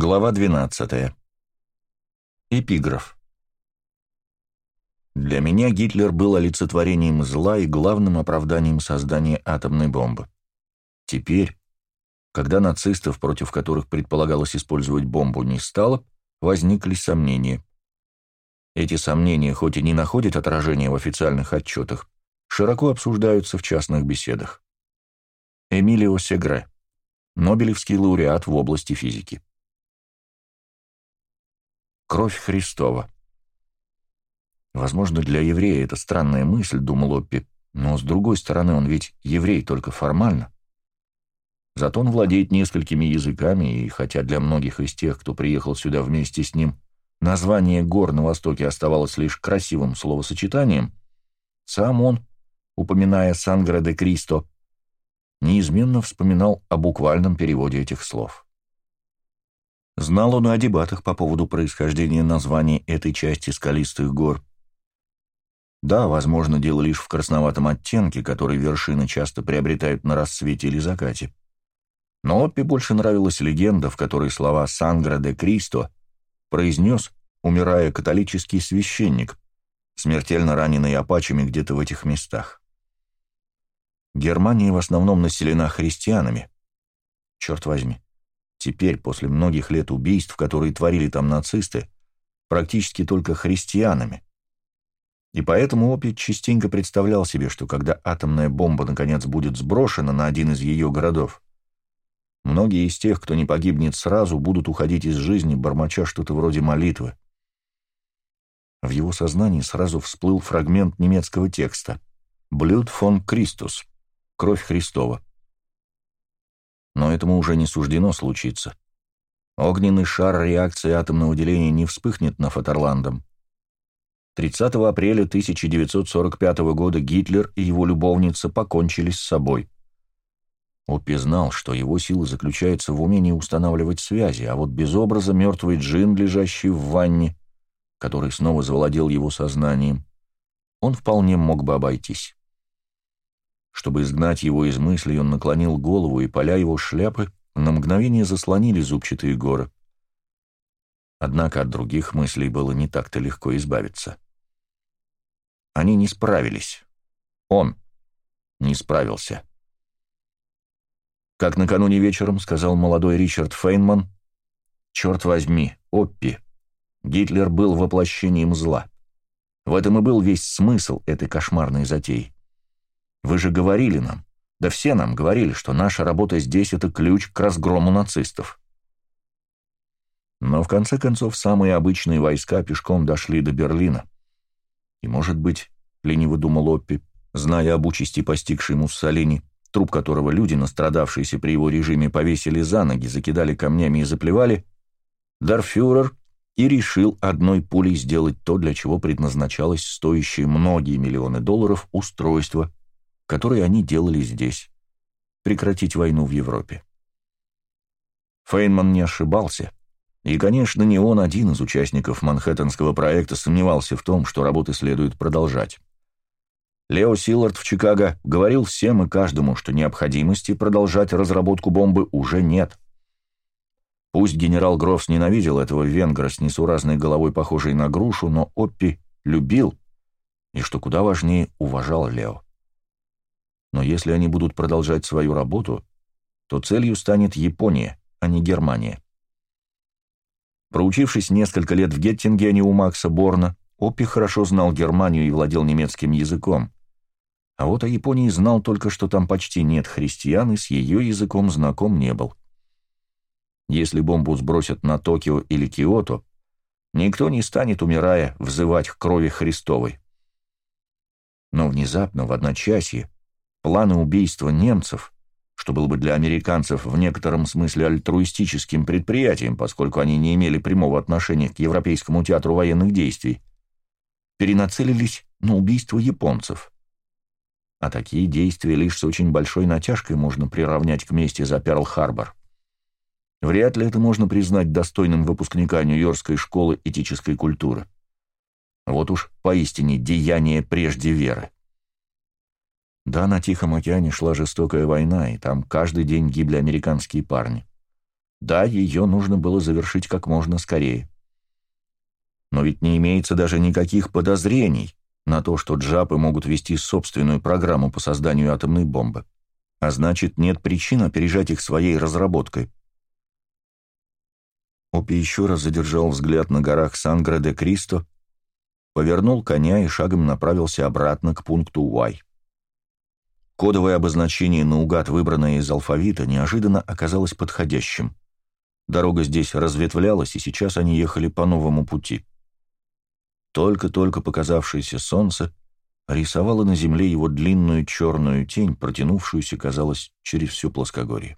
Глава 12. Эпиграф. Для меня Гитлер был олицетворением зла и главным оправданием создания атомной бомбы. Теперь, когда нацистов, против которых предполагалось использовать бомбу, не стало, возникли сомнения. Эти сомнения, хоть и не находят отражения в официальных отчетах, широко обсуждаются в частных беседах. Эмилио Сегре, Нобелевский лауреат в области физики. Кровь Христова. Возможно, для еврея это странная мысль, думал Оппи, но с другой стороны, он ведь еврей только формально. Зато он владеет несколькими языками, и хотя для многих из тех, кто приехал сюда вместе с ним, название гор на востоке оставалось лишь красивым словосочетанием, сам он, упоминая Сангра де Кристо, неизменно вспоминал о буквальном переводе этих слов. Знал он и о дебатах по поводу происхождения названий этой части скалистых гор. Да, возможно, дело лишь в красноватом оттенке, который вершины часто приобретают на рассвете или закате. Но Оппи больше нравилась легенда, в которой слова «Сангра де Кристо» произнес, умирая католический священник, смертельно раненый апачами где-то в этих местах. Германия в основном населена христианами. Черт возьми. Теперь, после многих лет убийств, которые творили там нацисты, практически только христианами. И поэтому Опит частенько представлял себе, что когда атомная бомба наконец будет сброшена на один из ее городов, многие из тех, кто не погибнет сразу, будут уходить из жизни, бормоча что-то вроде молитвы. В его сознании сразу всплыл фрагмент немецкого текста «Блюд фон Кристус» — «Кровь Христова» но этому уже не суждено случиться. Огненный шар реакции атомного деления не вспыхнет на Фатерландом. 30 апреля 1945 года Гитлер и его любовница покончили с собой. Оппи знал, что его сила заключается в умении устанавливать связи, а вот без образа мертвый джин, лежащий в ванне, который снова завладел его сознанием, он вполне мог бы обойтись. Чтобы изгнать его из мыслей, он наклонил голову, и поля его шляпы на мгновение заслонили зубчатые горы. Однако от других мыслей было не так-то легко избавиться. Они не справились. Он не справился. Как накануне вечером сказал молодой Ричард Фейнман, «Черт возьми, Оппи, Гитлер был воплощением зла. В этом и был весь смысл этой кошмарной затеи. Вы же говорили нам, да все нам говорили, что наша работа здесь — это ключ к разгрому нацистов. Но в конце концов самые обычные войска пешком дошли до Берлина. И, может быть, лениво думал Оппи, зная об участи постигшей Муссолини, труп которого люди, настрадавшиеся при его режиме, повесили за ноги, закидали камнями и заплевали, Дарфюрер и решил одной пулей сделать то, для чего предназначалось стоящее многие миллионы долларов устройство который они делали здесь, прекратить войну в Европе. Фейнман не ошибался, и, конечно, не он один из участников Манхэттенского проекта сомневался в том, что работы следует продолжать. Лео Силлард в Чикаго говорил всем и каждому, что необходимости продолжать разработку бомбы уже нет. Пусть генерал Грофс ненавидел этого венгра с несуразной головой, похожей на грушу, но Оппи любил и, что куда важнее, уважал Лео. Но если они будут продолжать свою работу, то целью станет Япония, а не Германия. Проучившись несколько лет в Геттингене у Макса Борна, Оппи хорошо знал Германию и владел немецким языком. А вот о Японии знал только, что там почти нет христиан, и с ее языком знаком не был. Если бомбу сбросят на Токио или Киото, никто не станет, умирая, взывать к крови Христовой. Но внезапно, в одночасье, Планы убийства немцев, что было бы для американцев в некотором смысле альтруистическим предприятием, поскольку они не имели прямого отношения к Европейскому театру военных действий, перенацелились на убийство японцев. А такие действия лишь с очень большой натяжкой можно приравнять к мести за Перл-Харбор. Вряд ли это можно признать достойным выпускника Нью-Йоркской школы этической культуры. Вот уж поистине деяние прежде веры. Да, на Тихом океане шла жестокая война, и там каждый день гибли американские парни. Да, ее нужно было завершить как можно скорее. Но ведь не имеется даже никаких подозрений на то, что джапы могут вести собственную программу по созданию атомной бомбы. А значит, нет причин опережать их своей разработкой. Опи еще раз задержал взгляд на горах Сангра-де-Кристо, повернул коня и шагом направился обратно к пункту Y. Кодовое обозначение наугад, выбранное из алфавита, неожиданно оказалось подходящим. Дорога здесь разветвлялась, и сейчас они ехали по новому пути. Только-только показавшееся солнце рисовало на земле его длинную черную тень, протянувшуюся, казалось, через всю плоскогорье.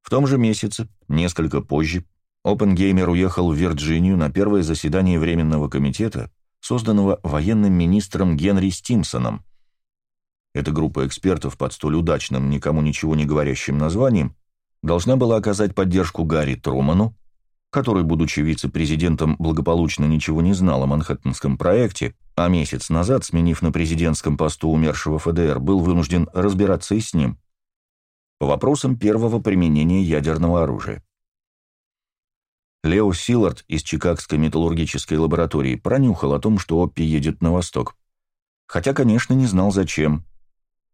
В том же месяце, несколько позже, Опенгеймер уехал в Вирджинию на первое заседание Временного комитета, созданного военным министром Генри Стимсоном. Эта группа экспертов под столь удачным, никому ничего не говорящим названием должна была оказать поддержку Гарри Труману, который, будучи вице-президентом, благополучно ничего не знал о Манхэттенском проекте, а месяц назад, сменив на президентском посту умершего ФДР, был вынужден разбираться и с ним, по вопросам первого применения ядерного оружия. Лео Силлард из Чикагской металлургической лаборатории пронюхал о том, что Оппи едет на восток. Хотя, конечно, не знал зачем.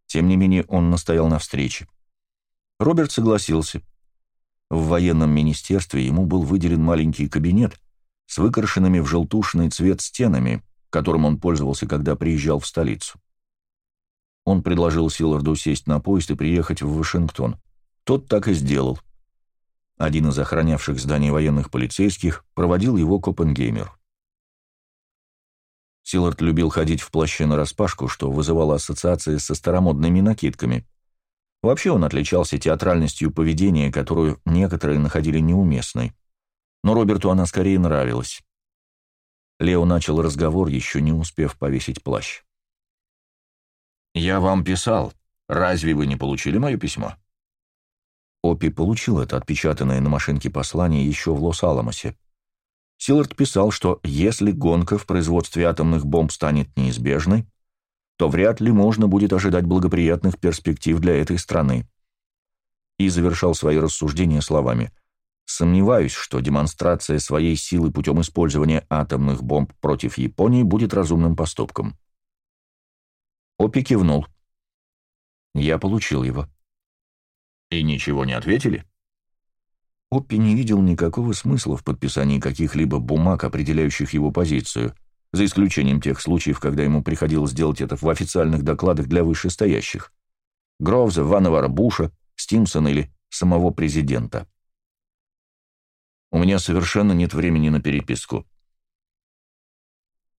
Тем не менее, он настоял на встрече. Роберт согласился. В военном министерстве ему был выделен маленький кабинет с выкрашенными в желтушный цвет стенами, которым он пользовался, когда приезжал в столицу. Он предложил Силларду сесть на поезд и приехать в Вашингтон. Тот так и сделал. Один из охранявших здание военных полицейских проводил его к Силлард любил ходить в плаще нараспашку, что вызывало ассоциации со старомодными накидками – Вообще он отличался театральностью поведения, которую некоторые находили неуместной. Но Роберту она скорее нравилась. Лео начал разговор, еще не успев повесить плащ. «Я вам писал. Разве вы не получили мое письмо?» Опи получил это отпечатанное на машинке послание еще в Лос-Аламосе. Силард писал, что если гонка в производстве атомных бомб станет неизбежной, то вряд ли можно будет ожидать благоприятных перспектив для этой страны. И завершал свои рассуждения словами «Сомневаюсь, что демонстрация своей силы путем использования атомных бомб против Японии будет разумным поступком». Опи кивнул. «Я получил его». «И ничего не ответили?» Оппи не видел никакого смысла в подписании каких-либо бумаг, определяющих его позицию – за исключением тех случаев, когда ему приходилось делать это в официальных докладах для вышестоящих. Гровза, Ванавара Буша, Стимсона или самого президента. У меня совершенно нет времени на переписку.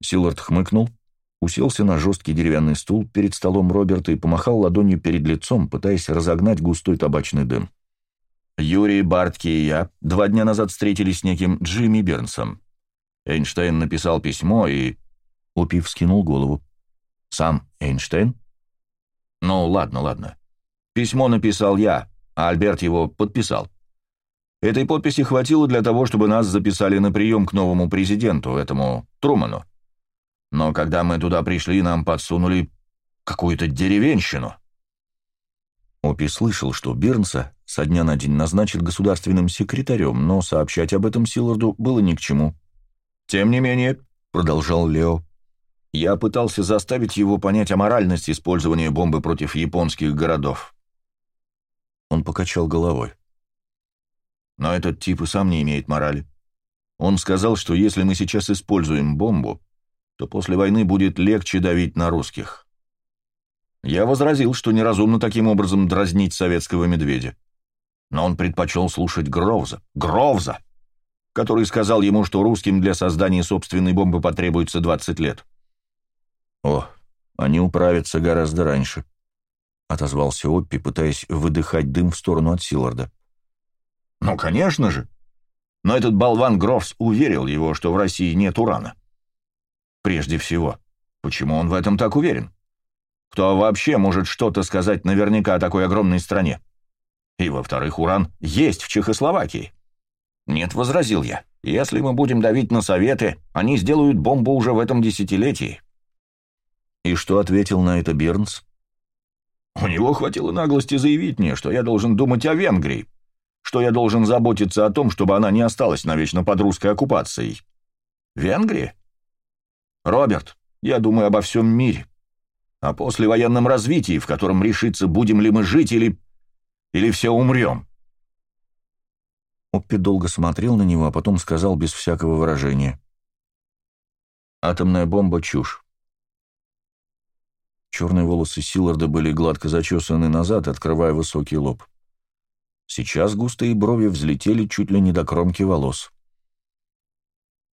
Силард хмыкнул, уселся на жесткий деревянный стул перед столом Роберта и помахал ладонью перед лицом, пытаясь разогнать густой табачный дым. Юрий, Бартки и я два дня назад встретились с неким Джимми Бернсом. Эйнштейн написал письмо и...» Упив скинул голову. «Сам Эйнштейн?» «Ну, ладно, ладно. Письмо написал я, а Альберт его подписал. Этой подписи хватило для того, чтобы нас записали на прием к новому президенту, этому Труману. Но когда мы туда пришли, нам подсунули какую-то деревенщину». Опи слышал, что Бирнса со дня на день назначит государственным секретарем, но сообщать об этом Силарду было ни к чему. «Тем не менее», — продолжал Лео, — «я пытался заставить его понять аморальность использования бомбы против японских городов». Он покачал головой. «Но этот тип и сам не имеет морали. Он сказал, что если мы сейчас используем бомбу, то после войны будет легче давить на русских. Я возразил, что неразумно таким образом дразнить советского медведя. Но он предпочел слушать Гровза. Гровза! который сказал ему, что русским для создания собственной бомбы потребуется 20 лет. «О, они управятся гораздо раньше», — отозвался Оппи, пытаясь выдыхать дым в сторону от Силарда. «Ну, конечно же. Но этот болван Грофс уверил его, что в России нет урана. Прежде всего, почему он в этом так уверен? Кто вообще может что-то сказать наверняка о такой огромной стране? И, во-вторых, уран есть в Чехословакии». «Нет», — возразил я. «Если мы будем давить на Советы, они сделают бомбу уже в этом десятилетии». И что ответил на это Бернс? У него хватило наглости заявить мне, что я должен думать о Венгрии, что я должен заботиться о том, чтобы она не осталась навечно под русской оккупацией. Венгрия? Роберт, я думаю обо всем мире. О послевоенном развитии, в котором решится, будем ли мы жить или... или все умрем. Оппи долго смотрел на него, а потом сказал без всякого выражения. «Атомная бомба — чушь. Черные волосы Силларда были гладко зачесаны назад, открывая высокий лоб. Сейчас густые брови взлетели чуть ли не до кромки волос.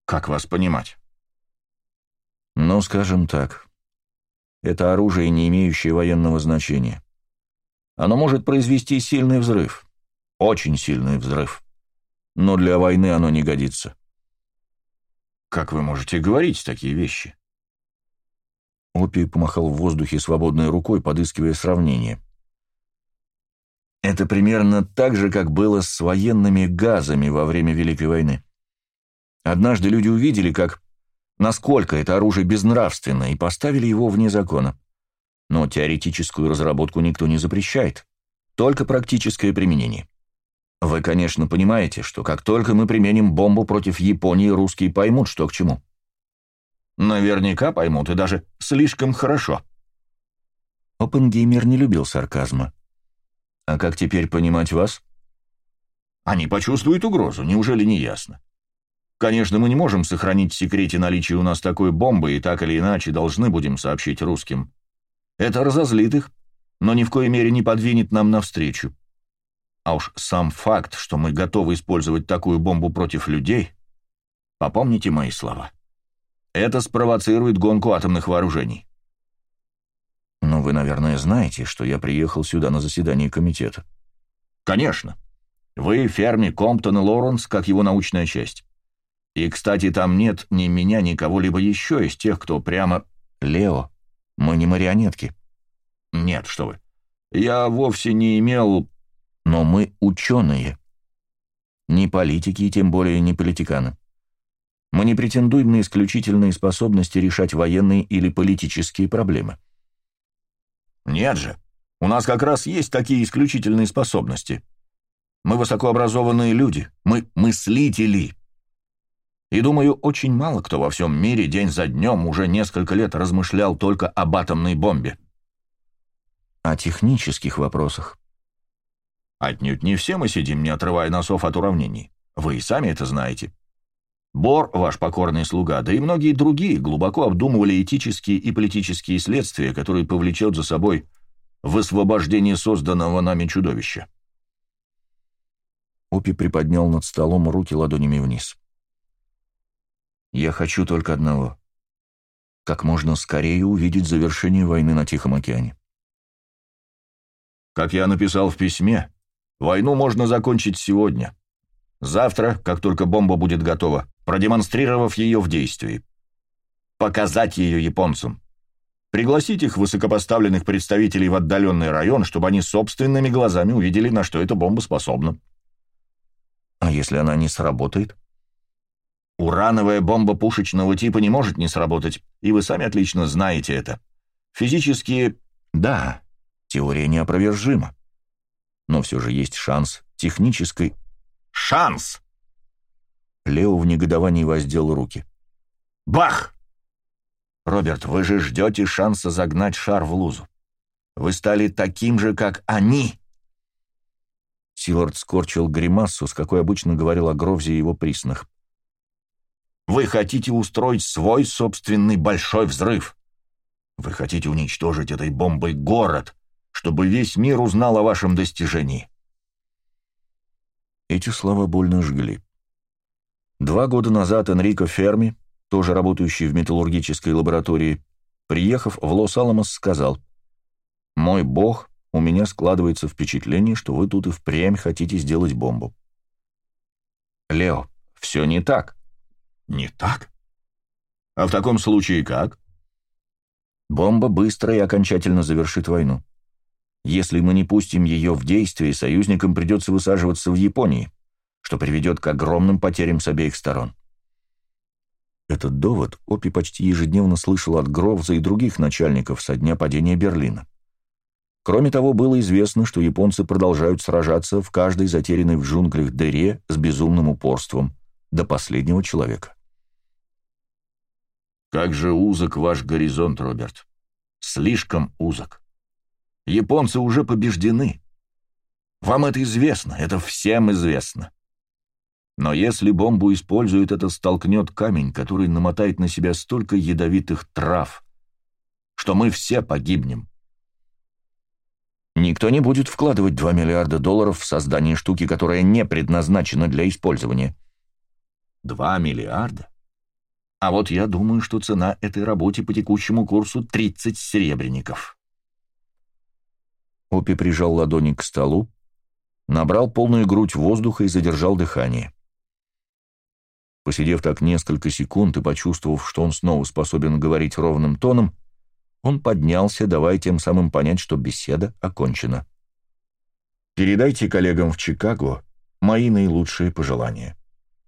«Как вас понимать?» «Ну, скажем так. Это оружие, не имеющее военного значения. Оно может произвести сильный взрыв. Очень сильный взрыв. Но для войны оно не годится». «Как вы можете говорить такие вещи?» Опи помахал в воздухе свободной рукой, подыскивая сравнение. Это примерно так же, как было с военными газами во время Великой войны. Однажды люди увидели, как насколько это оружие безнравственно, и поставили его вне закона. Но теоретическую разработку никто не запрещает, только практическое применение. Вы, конечно, понимаете, что как только мы применим бомбу против Японии, русские поймут, что к чему. Наверняка поймут, и даже слишком хорошо. Опенгеймер не любил сарказма. А как теперь понимать вас? Они почувствуют угрозу, неужели не ясно? Конечно, мы не можем сохранить в секрете наличие у нас такой бомбы, и так или иначе должны будем сообщить русским. Это разозлит их, но ни в коей мере не подвинет нам навстречу. А уж сам факт, что мы готовы использовать такую бомбу против людей, попомните мои слова. Это спровоцирует гонку атомных вооружений. Но вы, наверное, знаете, что я приехал сюда на заседание комитета. Конечно. Вы Ферми, Комптон и Лоренс, как его научная часть. И, кстати, там нет ни меня, ни кого-либо еще из тех, кто прямо... Лео, мы не марионетки. Нет, что вы. Я вовсе не имел... Но мы ученые. Не политики и тем более не политиканы. Мы не претендуем на исключительные способности решать военные или политические проблемы. Нет же, у нас как раз есть такие исключительные способности. Мы высокообразованные люди, мы мыслители. И думаю, очень мало кто во всем мире день за днем уже несколько лет размышлял только об атомной бомбе. О технических вопросах. Отнюдь не все мы сидим, не отрывая носов от уравнений. Вы и сами это знаете. Бор, ваш покорный слуга, да и многие другие глубоко обдумывали этические и политические следствия, которые повлечет за собой высвобождение созданного нами чудовища. Опи приподнял над столом руки ладонями вниз. «Я хочу только одного. Как можно скорее увидеть завершение войны на Тихом океане». «Как я написал в письме, войну можно закончить сегодня. Завтра, как только бомба будет готова продемонстрировав ее в действии. Показать ее японцам. Пригласить их высокопоставленных представителей в отдаленный район, чтобы они собственными глазами увидели, на что эта бомба способна. А если она не сработает? Урановая бомба пушечного типа не может не сработать, и вы сами отлично знаете это. Физически, да, теория неопровержима. Но все же есть шанс технической... Шанс! Лео в негодовании воздел руки. «Бах! Роберт, вы же ждете шанса загнать шар в лузу. Вы стали таким же, как они!» Силард скорчил гримасу, с какой обычно говорил о Гровзе и его приснах. «Вы хотите устроить свой собственный большой взрыв. Вы хотите уничтожить этой бомбой город, чтобы весь мир узнал о вашем достижении». Эти слова больно жгли. Два года назад Энрико Ферми, тоже работающий в металлургической лаборатории, приехав в Лос-Аламос, сказал, «Мой бог, у меня складывается впечатление, что вы тут и впрямь хотите сделать бомбу». «Лео, все не так». «Не так? А в таком случае как?» «Бомба быстро и окончательно завершит войну. Если мы не пустим ее в действие, союзникам придется высаживаться в Японии что приведет к огромным потерям с обеих сторон. Этот довод Опи почти ежедневно слышал от Гровза и других начальников со дня падения Берлина. Кроме того, было известно, что японцы продолжают сражаться в каждой затерянной в джунглях дыре с безумным упорством до последнего человека. «Как же узок ваш горизонт, Роберт. Слишком узок. Японцы уже побеждены. Вам это известно, это всем известно. Но если бомбу используют, это столкнет камень, который намотает на себя столько ядовитых трав, что мы все погибнем. Никто не будет вкладывать 2 миллиарда долларов в создание штуки, которая не предназначена для использования. 2 миллиарда? А вот я думаю, что цена этой работе по текущему курсу 30 серебряников. Опи прижал ладони к столу, набрал полную грудь воздуха и задержал дыхание. Посидев так несколько секунд и почувствовав, что он снова способен говорить ровным тоном, он поднялся, давая тем самым понять, что беседа окончена. «Передайте коллегам в Чикаго мои наилучшие пожелания».